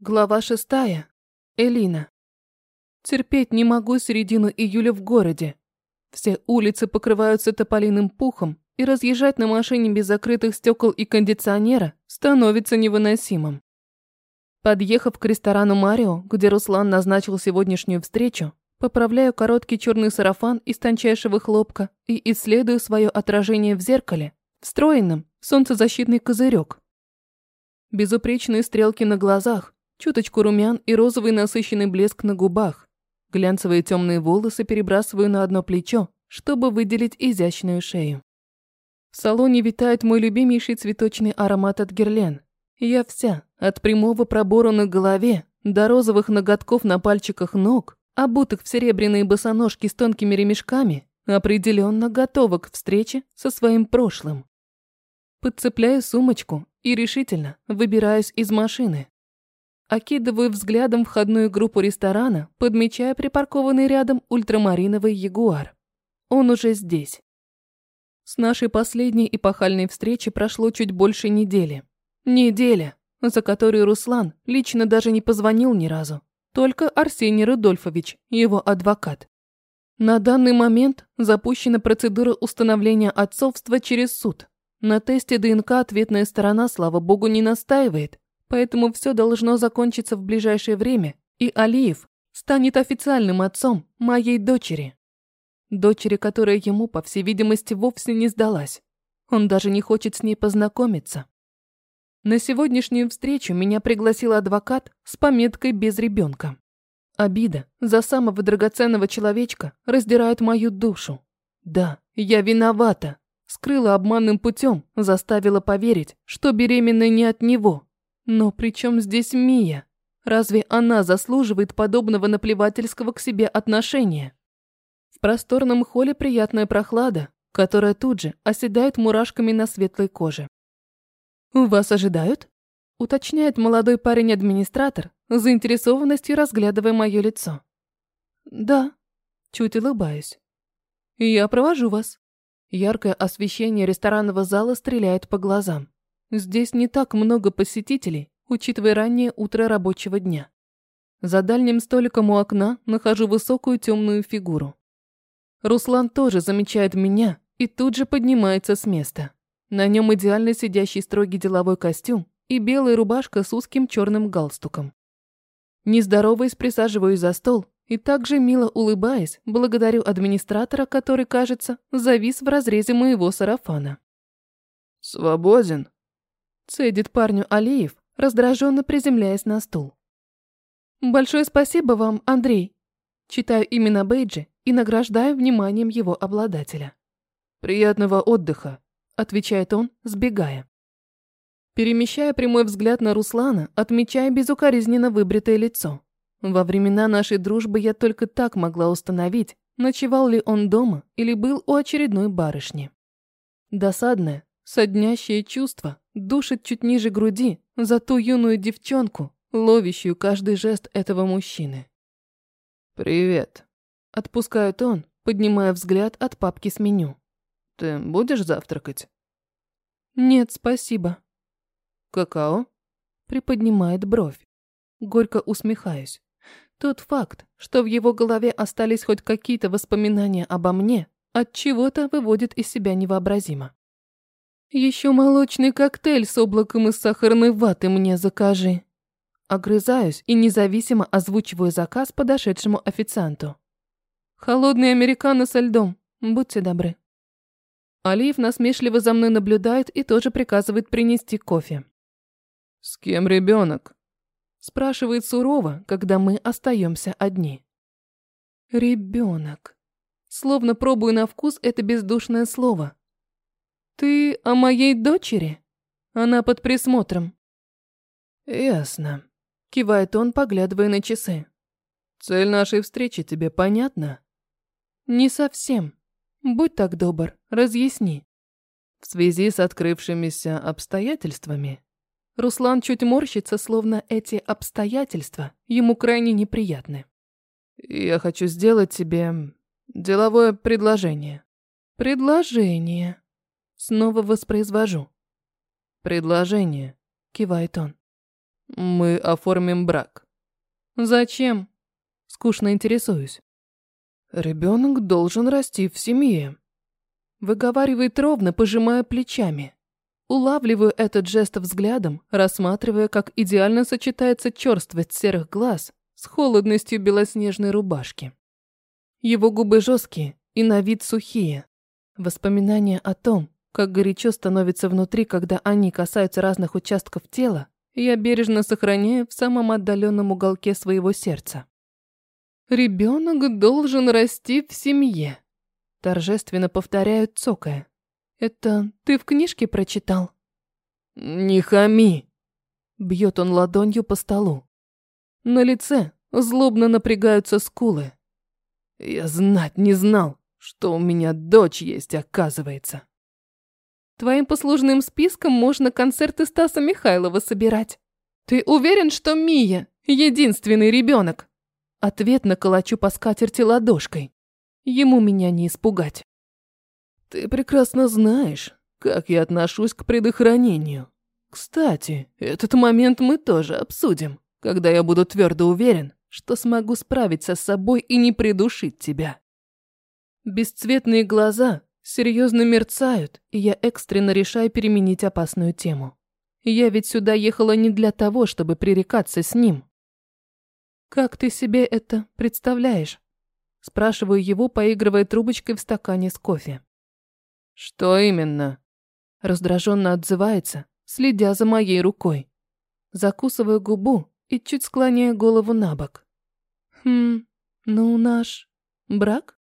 Глава шестая. Элина. Терпеть не могу середину июля в городе. Все улицы покрываются тополиным пухом, и разъезжать на машине без закрытых стекол и кондиционера становится невыносимым. Подъехав к ресторану «Марио», где Руслан назначил сегодняшнюю встречу, поправляю короткий черный сарафан из тончайшего хлопка и исследую свое отражение в зеркале, встроенном в солнцезащитный козырек. Безупречные стрелки на глазах, Чуточку румян и розовый насыщенный блеск на губах. Глянцевые темные волосы перебрасываю на одно плечо, чтобы выделить изящную шею. В салоне витает мой любимейший цветочный аромат от Герлен. Я вся, от прямого пробора на голове до розовых ноготков на пальчиках ног, обутых в серебряные босоножки с тонкими ремешками, определенно готова к встрече со своим прошлым. Подцепляю сумочку и решительно выбираюсь из машины. Окидываю взглядом входную группу ресторана, подмечая припаркованный рядом ультрамариновый ягуар. Он уже здесь. С нашей последней эпохальной встречи прошло чуть больше недели. Неделя, за которую Руслан лично даже не позвонил ни разу. Только Арсений Рудольфович, его адвокат. На данный момент запущена процедура установления отцовства через суд. На тесте ДНК ответная сторона, слава богу, не настаивает, Поэтому все должно закончиться в ближайшее время, и Алиев станет официальным отцом моей дочери. Дочери, которая ему, по всей видимости, вовсе не сдалась. Он даже не хочет с ней познакомиться. На сегодняшнюю встречу меня пригласил адвокат с пометкой «без ребенка». Обида за самого драгоценного человечка раздирает мою душу. Да, я виновата. Скрыла обманным путем, заставила поверить, что беременна не от него, но при чем здесь Мия? Разве она заслуживает подобного наплевательского к себе отношения? В просторном холле приятная прохлада, которая тут же оседает мурашками на светлой коже. «Вас ожидают?» – уточняет молодой парень-администратор, заинтересованностью разглядывая мое лицо. «Да», – чуть улыбаюсь. «Я провожу вас». Яркое освещение ресторанного зала стреляет по глазам. Здесь не так много посетителей, учитывая раннее утро рабочего дня. За дальним столиком у окна нахожу высокую темную фигуру. Руслан тоже замечает меня и тут же поднимается с места. На нем идеально сидящий строгий деловой костюм и белая рубашка с узким черным галстуком. Не здороваясь, присаживаюсь за стол и также мило улыбаясь, благодарю администратора, который, кажется, завис в разрезе моего сарафана. «Свободен?» Цедит парню Алиев, раздраженно приземляясь на стул. «Большое спасибо вам, Андрей!» Читаю именно Бейджи и награждаю вниманием его обладателя. «Приятного отдыха!» – отвечает он, сбегая. Перемещая прямой взгляд на Руслана, отмечая безукоризненно выбритое лицо. Во времена нашей дружбы я только так могла установить, ночевал ли он дома или был у очередной барышни. Досадное, соднящее чувство душит чуть ниже груди за ту юную девчонку, ловящую каждый жест этого мужчины. «Привет», — отпускает он, поднимая взгляд от папки с меню. «Ты будешь завтракать?» «Нет, спасибо». «Какао?» — приподнимает бровь. Горько усмехаюсь. Тот факт, что в его голове остались хоть какие-то воспоминания обо мне, от чего-то выводит из себя невообразимо. Еще молочный коктейль с облаком из сахарной ваты мне закажи. Огрызаюсь и независимо озвучиваю заказ подошедшему официанту. Холодный американо со льдом. Будьте добры. Алиев насмешливо за мной наблюдает и тоже приказывает принести кофе. «С кем ребенок? Спрашивает сурово, когда мы остаемся одни. Ребенок. Словно пробую на вкус это бездушное слово. «Ты о моей дочери? Она под присмотром». «Ясно», — кивает он, поглядывая на часы. «Цель нашей встречи тебе понятна?» «Не совсем. Будь так добр, разъясни». «В связи с открывшимися обстоятельствами?» Руслан чуть морщится, словно эти обстоятельства ему крайне неприятны. «Я хочу сделать тебе деловое предложение». «Предложение», Снова воспроизвожу. «Предложение», — кивает он. Мы оформим брак. Зачем? Скучно интересуюсь. Ребенок должен расти в семье. Выговаривает ровно, пожимая плечами. Улавливаю этот жест взглядом, рассматривая, как идеально сочетается черствость серых глаз с холодностью белоснежной рубашки. Его губы жесткие и на вид сухие. Воспоминания о том, как горячо становится внутри, когда они касаются разных участков тела, я бережно сохраняю в самом отдаленном уголке своего сердца. Ребенок должен расти в семье. Торжественно повторяют цокая. Это ты в книжке прочитал? Не хами. Бьет он ладонью по столу. На лице злобно напрягаются скулы. Я знать не знал, что у меня дочь есть, оказывается. Твоим послужным списком можно концерты Стаса Михайлова собирать. Ты уверен, что Мия – единственный ребенок? Ответно калачу по скатерти ладошкой. Ему меня не испугать. Ты прекрасно знаешь, как я отношусь к предохранению. Кстати, этот момент мы тоже обсудим, когда я буду твердо уверен, что смогу справиться с собой и не придушить тебя. Бесцветные глаза серьезно мерцают, и я экстренно решаю переменить опасную тему. Я ведь сюда ехала не для того, чтобы пререкаться с ним. Как ты себе это представляешь? Спрашиваю его, поигрывая трубочкой в стакане с кофе. Что именно? Раздраженно отзывается, следя за моей рукой. Закусываю губу и чуть склоняя голову на бок. Хм, ну наш брак?